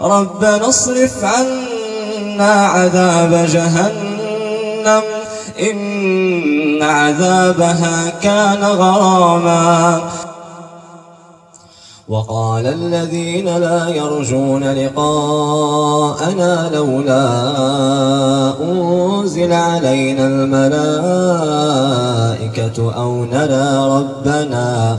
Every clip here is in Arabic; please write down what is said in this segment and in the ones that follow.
ربنا اصرف عنا عذاب جهنم إن عذابها كان غراما. وقال الذين لا يرجون لقاءنا لولا أنزل علينا الملائكة أو نرى ربنا.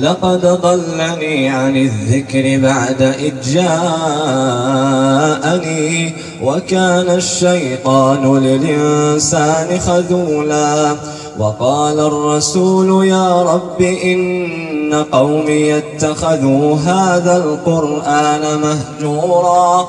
لقد ضلني عن الذكر بعد إذ جاءني وكان الشيطان للإنسان خذولا وقال الرسول يا رب إن قومي اتخذوا هذا القرآن مهجورا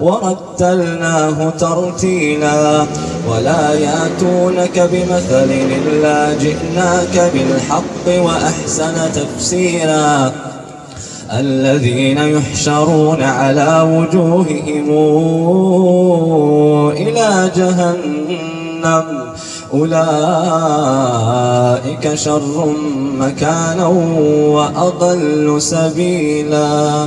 ورتلناه ترتيلا ولا ياتونك بمثل إلا جئناك بالحق وأحسن تفسيرا الذين يحشرون على وجوههم إلى جهنم أولئك شر مكانا وأضل سبيلا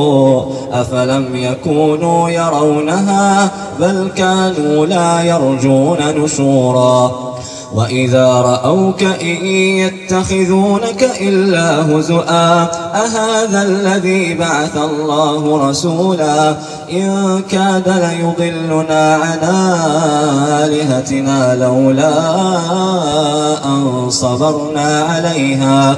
أفلم يكونوا يرونها بل كانوا لا يرجون نشورا. وإذا رأوك إن يتخذونك إلا هزؤا أهذا الذي بعث الله رسولا؟ إن كاد ليضلنا عن آلهتنا لولا أن صبرنا عليها.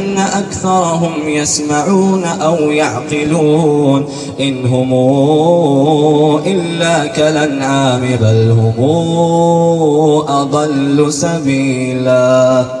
أن أكثرهم يسمعون أو يعقلون إن هم إلا كالأنعام بل هم أضل سبيلاً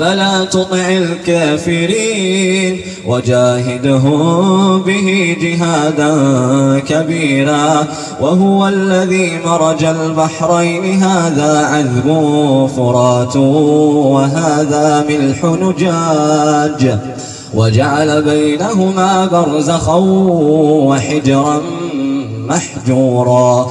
فلا تطع الكافرين وجاهدهم به جهادا كبيرا وهو الذي مرج البحرين. هذا عذب فرات وهذا ملح نجاج. وجعل بينهما برزخا وحجرا محجورا.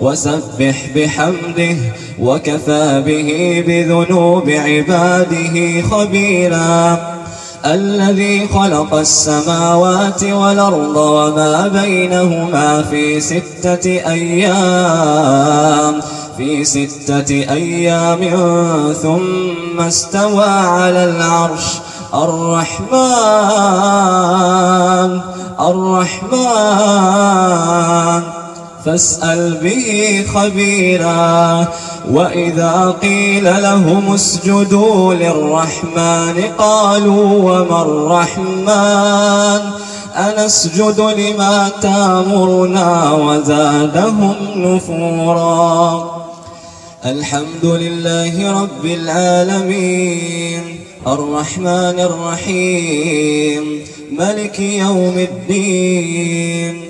وسبح بحمده وكفى به بذنوب عباده خبيرا. الذي خلق السماوات والأرض وما بينهما في ستة أيام في ستة أيام ثم استوى على العرش. الرحمن الرحمن. فاسأل به خبيرا. وإذا قيل لهم اسجدوا للرحمن قالوا وما الرحمن؟ أنسجد لما تأمرنا وزادهم نفورا. الحمد لله رب العالمين. الرحمن الرحيم. ملك يوم الدين.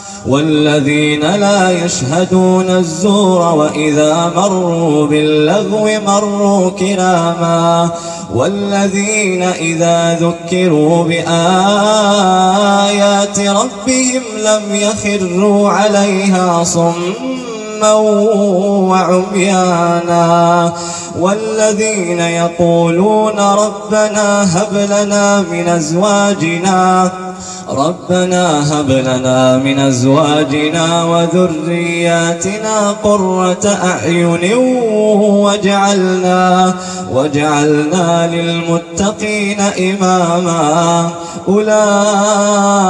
والذين لا يشهدون الزور وإذا مروا باللغو مروا كراما والذين إذا ذكروا بآيات ربهم لم يخروا عليها صما وعميانا والذين يقولون ربنا هب لنا من أزواجنا ربنا هب لنا من أزواجنا وذرياتنا قرة أعين وجعلنا وجعلنا للمتقين إماما. أولئك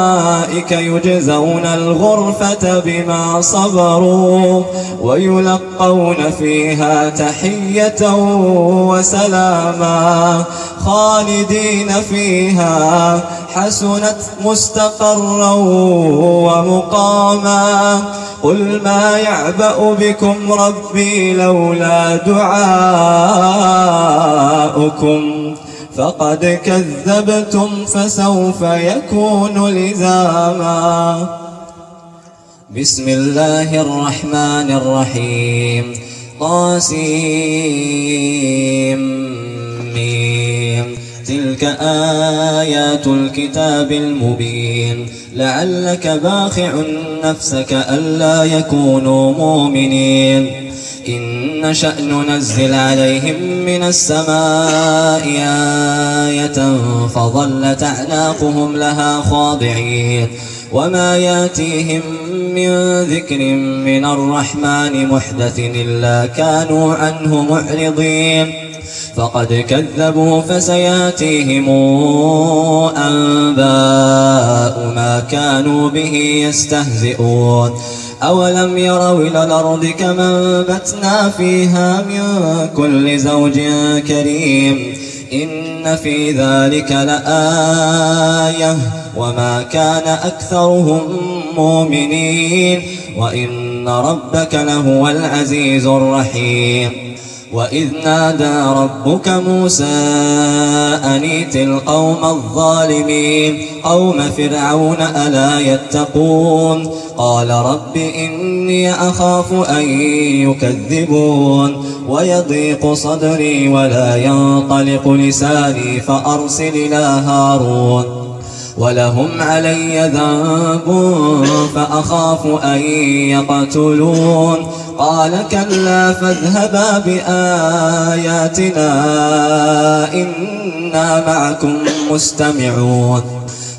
يجزون الغرفة بما صبروا ويلقون فيها تحية وسلاما خالدين فيها. حسنت مستقرا ومقاما قل ما يعبأ بكم ربي لولا دعاؤكم فقد كذبتم فسوف يكون لزاما بسم الله الرحمن الرحيم طاسيم تلك آيات الكتاب المبين. لعلك باخع نفسك ألا يكونوا مؤمنين. إن شأن ننزل عليهم من السماء آية فظلت أعناقهم لها خاضعين. وما ياتيهم من ذكر من الرحمن محدث إلا كانوا عنه معرضين. فقد كذبوا فسياتيهم أنباء ما كانوا به يستهزئون. أولم يروا إلى الأرض كما بتنا فيها من كل زوج كريم. إن في ذلك لآية. وما كان أكثرهم مؤمنين. وإن ربك لهو العزيز الرحيم. وإذ نادى ربك موسى أنيت القوم الظالمين قوم فرعون ألا يتقون قال رب إني أخاف أن يكذبون ويضيق صدري ولا ينطلق لساني فأرسل إلى هارون ولهم علي ذنب فأخاف أن يقتلون. قال كلا فاذهبا بآياتنا إنا معكم مستمعون.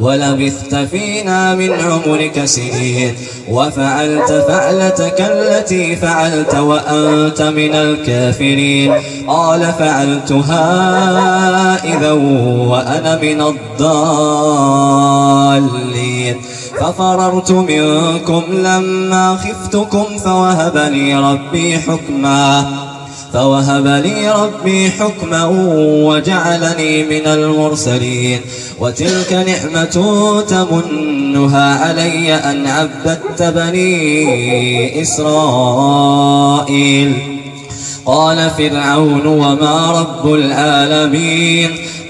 ولبثت فينا من عمرك سنين. وفعلت فعلتك التي فعلت وأنت من الكافرين. قال فعلتها إذا وأنا من الضالين. ففررت منكم لما خفتكم فوهب لي ربي حكما. فوهب لي ربي حكما وجعلني من المرسلين وتلك نعمة تمنها علي أن عبدت بني إسرائيل. قال فرعون وما رب العالمين.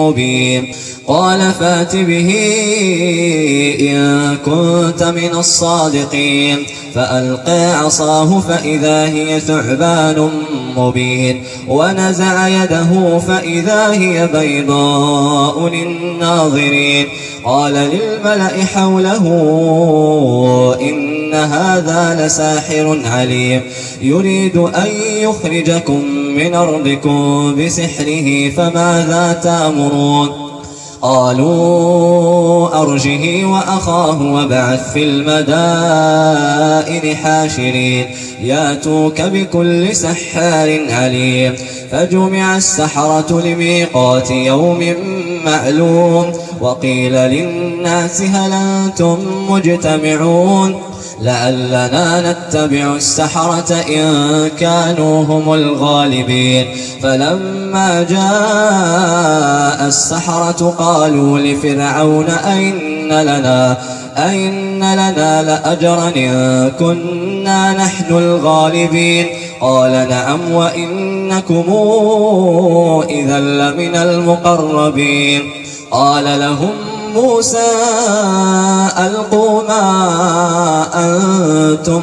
مبين. قال فات به إن كنت من الصادقين. فألقى عصاه فإذا هي ثعبان مبين. ونزع يده فإذا هي بيضاء للناظرين. قال للملأ حوله إن هذا لساحر عليم. يريد أن يخرجكم من أرضكم بسحره فماذا تامرون؟ قالوا أرجه وأخاه وابعث في المدائن حاشرين. ياتوك بكل سحار عليم. فجمع السحرة لميقات يوم معلوم. وقيل للناس هل أنتم مجتمعون؟ لعلنا نتبع السحرة إن كانوا هم الغالبين. فلما جاء السحرة قالوا لفرعون أين لنا؟ أئن لنا لأجرا إن كنا نحن الغالبين؟ قال نعم وإنكم إذا لمن المقربين. قال لهم موسى ألقوا ما أنتم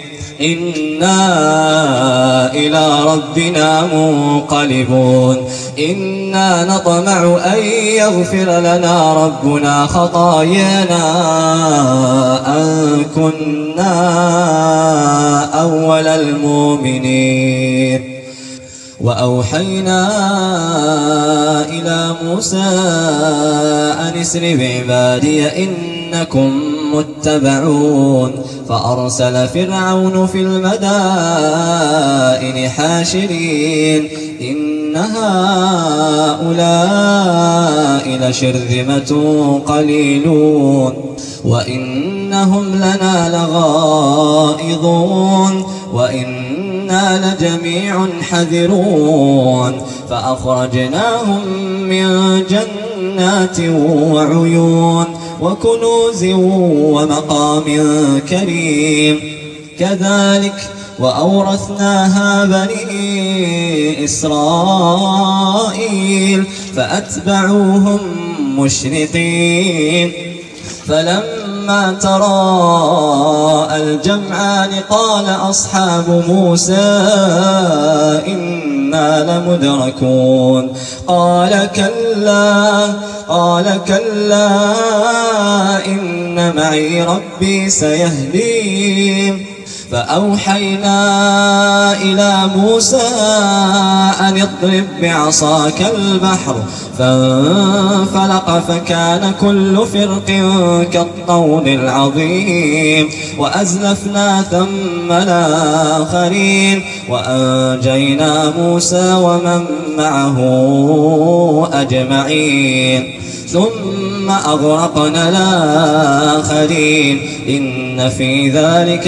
إنا إلى ربنا منقلبون إنا نطمع أن يغفر لنا ربنا خطايانا أن كنا أول المؤمنين وأوحينا إلى موسى أن اسر بعبادي إنكم متبعون فأرسل فرعون في المدائن حاشرين إن هؤلاء لشرذمة قليلون وإنهم لنا لغائظون وإنا لجميع حذرون فأخرجناهم من جنات وعيون وكنوز ومقام كريم. كذلك وأورثناها بني إسرائيل فأتبعوهم مشرقين. فلما تراءى الجمعان قال أصحاب موسى إنا لمدركون قال كلا قال كلا إن معي ربي سيهدين. فأوحينا إلى موسى أن اضرب بعصاك البحر فانفلق فكان كل فرق كالطول العظيم وأزلفنا ثم الآخرين وأنجينا موسى ومن معه أجمعين ثم أغرقنا الآخرين إن في ذلك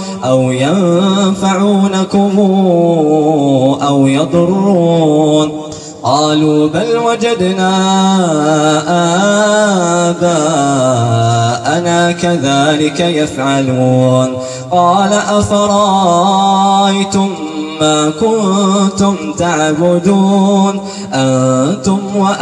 أو ينفعونكم أو يضرون. قالوا بل وجدنا آباءنا كذلك يفعلون. قال أفرأيتم ما كنتم تعبدون؟ أنتم وآباؤكم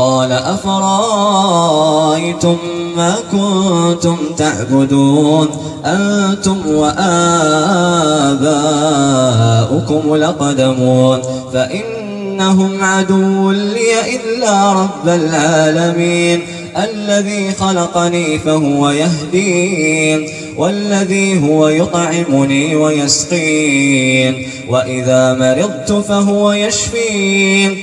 قال أفرأيتم ما كنتم تعبدون؟ أنتم وآباؤكم لقدمون. فإن إنهم عدو لي إلا رب العالمين. الذي خلقني فهو يهدين. والذي هو يطعمني ويسقين. وإذا مرضت فهو يشفين.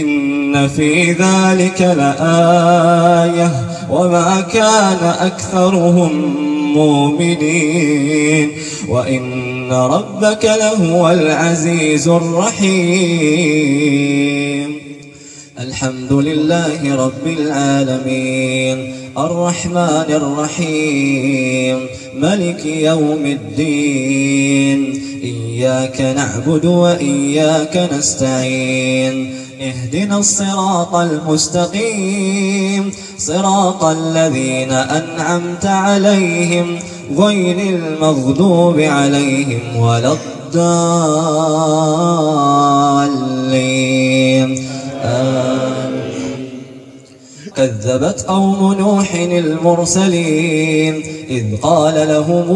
إن في ذلك لآية وما كان أكثرهم مؤمنين وإن ربك لهو العزيز الرحيم. الحمد لله رب العالمين. الرحمن الرحيم. ملك يوم الدين. إياك نعبد وإياك نستعين. اهدنا الصراط المستقيم. صراط الذين أنعمت عليهم غير المغضوب عليهم ولا الضالين. كذبت قوم نوح المرسلين. إذ قال لهم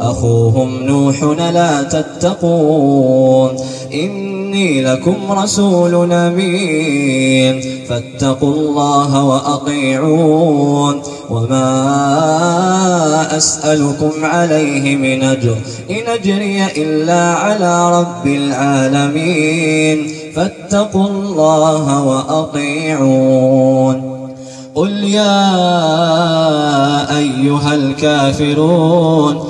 أخوهم نوح لا تتقون. إني لكم رسول أمين. فاتقوا الله وأطيعون. وما أسألكم عليه من أجر. إن أجري إلا على رب العالمين. فاتقوا الله وأطيعون. قل يا أيها الكافرون.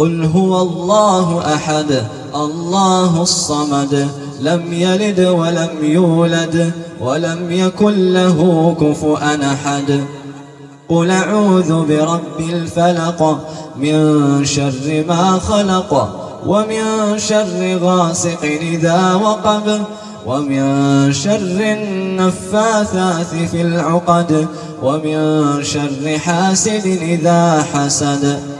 قل هو الله أحد الله الصمد لم يلد ولم يولد ولم يكن له كفؤا أحد. قل أعوذ برب الفلق من شر ما خلق ومن شر غاسق إذا وقب ومن شر النفاثات في العقد ومن شر حاسد إذا حسد.